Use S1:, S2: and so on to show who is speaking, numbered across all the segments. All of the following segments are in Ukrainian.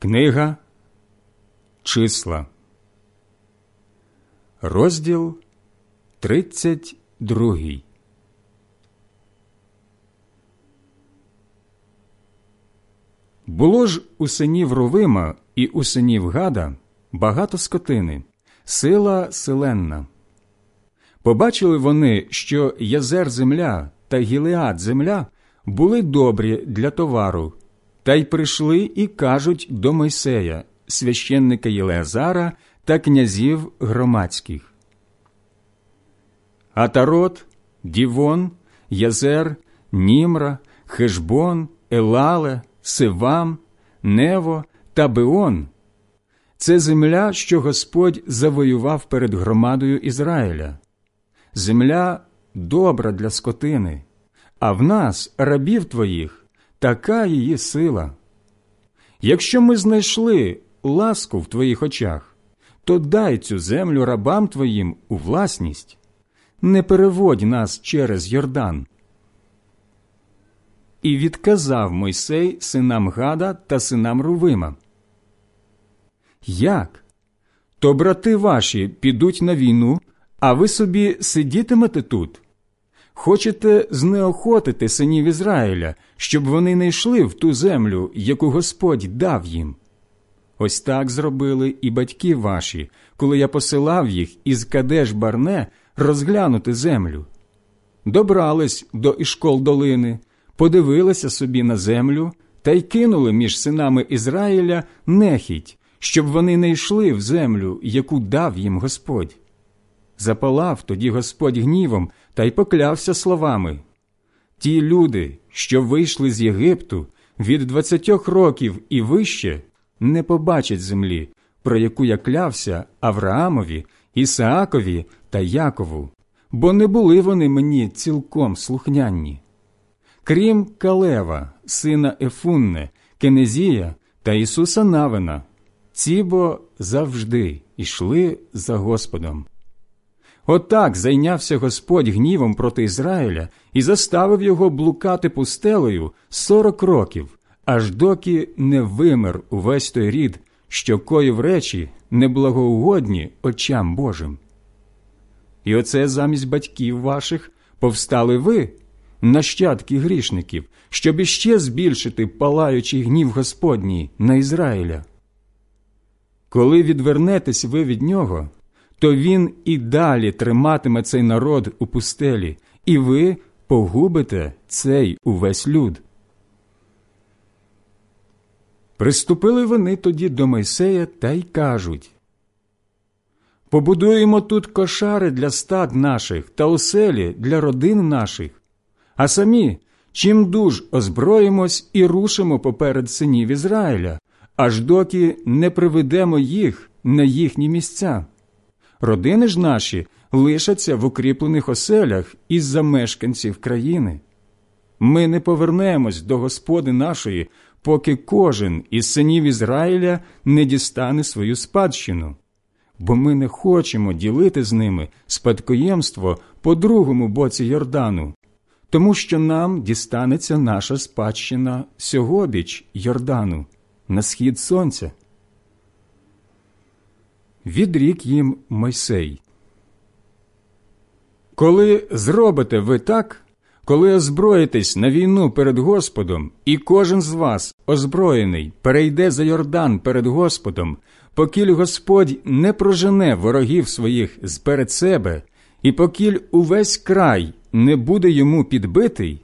S1: Книга Числа, розділ 32 Було ж у синів Ровима і у синів Гада багато скотини, сила селенна. Побачили вони, що Язер земля та Гілеад земля були добрі для товару, та й прийшли і кажуть до Мойсея, священника Єлеазара та князів громадських. Атарот, Дівон, Язер, Німра, Хешбон, Елале, Сивам, Нево та Беон це земля, що Господь завоював перед громадою Ізраїля. Земля добра для скотини, а в нас, рабів твоїх, така її сила. Якщо ми знайшли ласку в твоїх очах, то дай цю землю рабам твоїм у власність, не переводь нас через Йордан. І відказав Мойсей синам Гада та синам Рувима. Як? То брати ваші підуть на війну, а ви собі сидітимете тут? Хочете знеохотити синів Ізраїля, щоб вони не йшли в ту землю, яку Господь дав їм? Ось так зробили і батьки ваші, коли я посилав їх із Кадеш Барне розглянути землю. Добрались до Ішкол долини, подивилися собі на землю та й кинули між синами Ізраїля нехідь, щоб вони не йшли в землю, яку дав їм Господь. Запалав тоді Господь гнівом та й поклявся словами Ті люди, що вийшли з Єгипту від двадцятьох років і вище, не побачать землі, про яку я клявся Авраамові, Ісаакові та Якову, бо не були вони мені цілком слухняні. Крім Калева, сина Ефунне, Кенезія та Ісуса Навина, ці бо завжди йшли за Господом. Отак зайнявся Господь гнівом проти Ізраїля і заставив його блукати пустелею сорок років, аж доки не вимер увесь той рід, що коїв речі неблагоугодні очам Божим. І оце замість батьків ваших повстали ви, нащадки грішників, щоб іще збільшити палаючий гнів Господній на Ізраїля. Коли відвернетесь ви від нього, то він і далі триматиме цей народ у пустелі, і ви погубите цей увесь люд. Приступили вони тоді до Мойсея та й кажуть Побудуємо тут кошари для стад наших та оселі для родин наших, а самі чим дуж озброїмось і рушимо поперед синів Ізраїля, аж доки не приведемо їх на їхні місця. Родини ж наші лишаться в укріплених оселях із за мешканців країни. Ми не повернемось до Господи нашої, поки кожен із синів Ізраїля не дістане свою спадщину, бо ми не хочемо ділити з ними спадкоємство по другому боці Йордану, тому що нам дістанеться наша спадщина сьогобіч Йордану, на схід сонця. Відрік їм Мойсей. Коли зробите ви так, коли озброїтесь на війну перед Господом, і кожен з вас, озброєний, перейде за Йордан перед Господом, покіль Господь не прожене ворогів своїх зперед себе, і покіль увесь край не буде йому підбитий,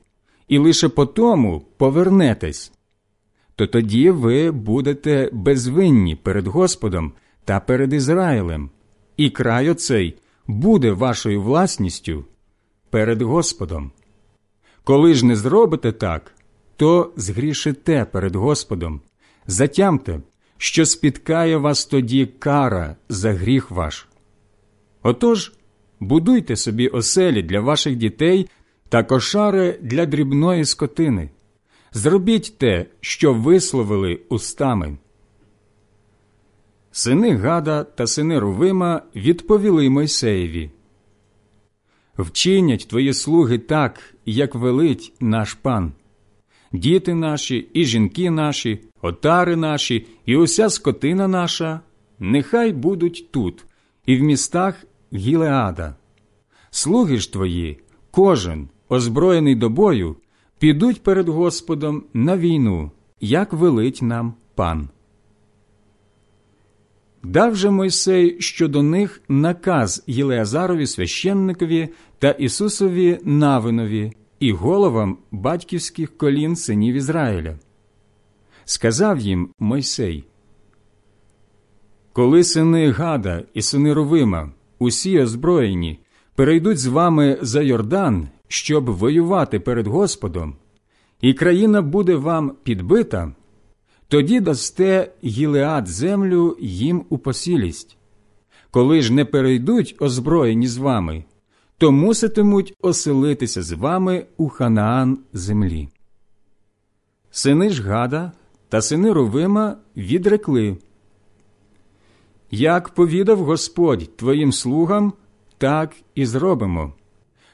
S1: і лише по тому повернетесь, то тоді ви будете безвинні перед Господом та перед Ізраїлем, і край оцей буде вашою власністю перед Господом. Коли ж не зробите так, то згрішите перед Господом, затямте, що спіткає вас тоді кара за гріх ваш. Отож, будуйте собі оселі для ваших дітей та кошари для дрібної скотини. Зробіть те, що висловили устами. Сини Гада та сини Рувима відповіли Мойсеєві Вчинять твої слуги так, як велить наш пан. Діти наші і жінки наші, отари наші і уся скотина наша, нехай будуть тут, і в містах Гілеада. Слуги ж твої, кожен, озброєний до бою, підуть перед Господом на війну, як велить нам пан. Дав же Мойсей щодо них наказ Єлеазарові священникові та Ісусові Навинові і головам батьківських колін синів Ізраїля. Сказав їм Мойсей, Коли сини Гада і сини Рувима, усі озброєні, перейдуть з вами за Йордан, щоб воювати перед Господом, і країна буде вам підбита, тоді дасте Гілеад землю їм у посілість. Коли ж не перейдуть озброєні з вами, то муситимуть оселитися з вами у Ханаан землі. Сини ж Гада та сини Рувима відрекли. Як повідав Господь твоїм слугам, так і зробимо.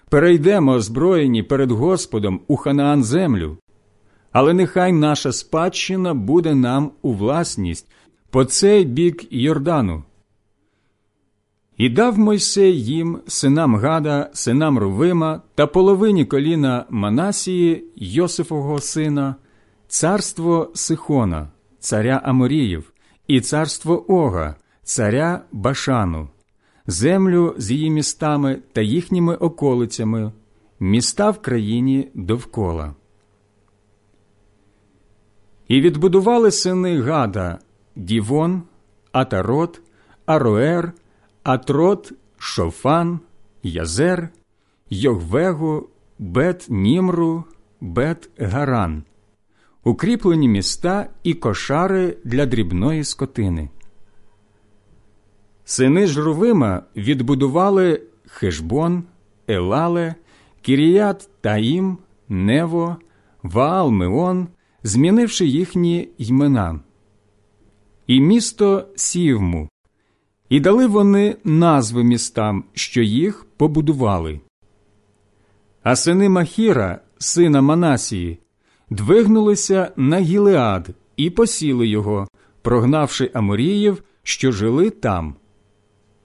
S1: Перейдемо озброєні перед Господом у Ханаан землю, але нехай наша спадщина буде нам у власність по цей бік Йордану. І дав Мойсей їм, синам Гада, синам Рувима та половині коліна Манасії, Йосифового сина, царство Сихона, царя Аморіїв, і царство Ога, царя Башану, землю з її містами та їхніми околицями, міста в країні довкола. І відбудували сини Гада Дівон, Атарот, Ароер, Атрот, Шофан, Язер, Йогвегу, Бет Німру, Бет Гаран, укріплені міста і кошари для дрібної скотини. Сини Жрувима відбудували Хешбон, Елале, Кіріят Таїм, Нево, Ваал-Меон, змінивши їхні ймена, і місто Сівму, і дали вони назви містам, що їх побудували. А сини Махіра, сина Манасії, двигнулися на Гілеад і посіли його, прогнавши Аморіїв, що жили там.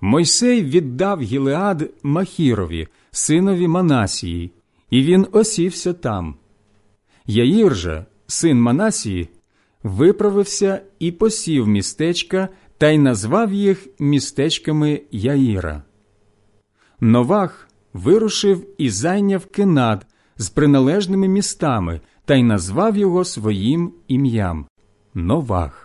S1: Мойсей віддав Гілеад Махірові, синові Манасії, і він осівся там. Яїр же, син Манасії, виправився і посів містечка та й назвав їх містечками Яїра. Новах вирушив і зайняв Кенад з приналежними містами та й назвав його своїм ім'ям Новах.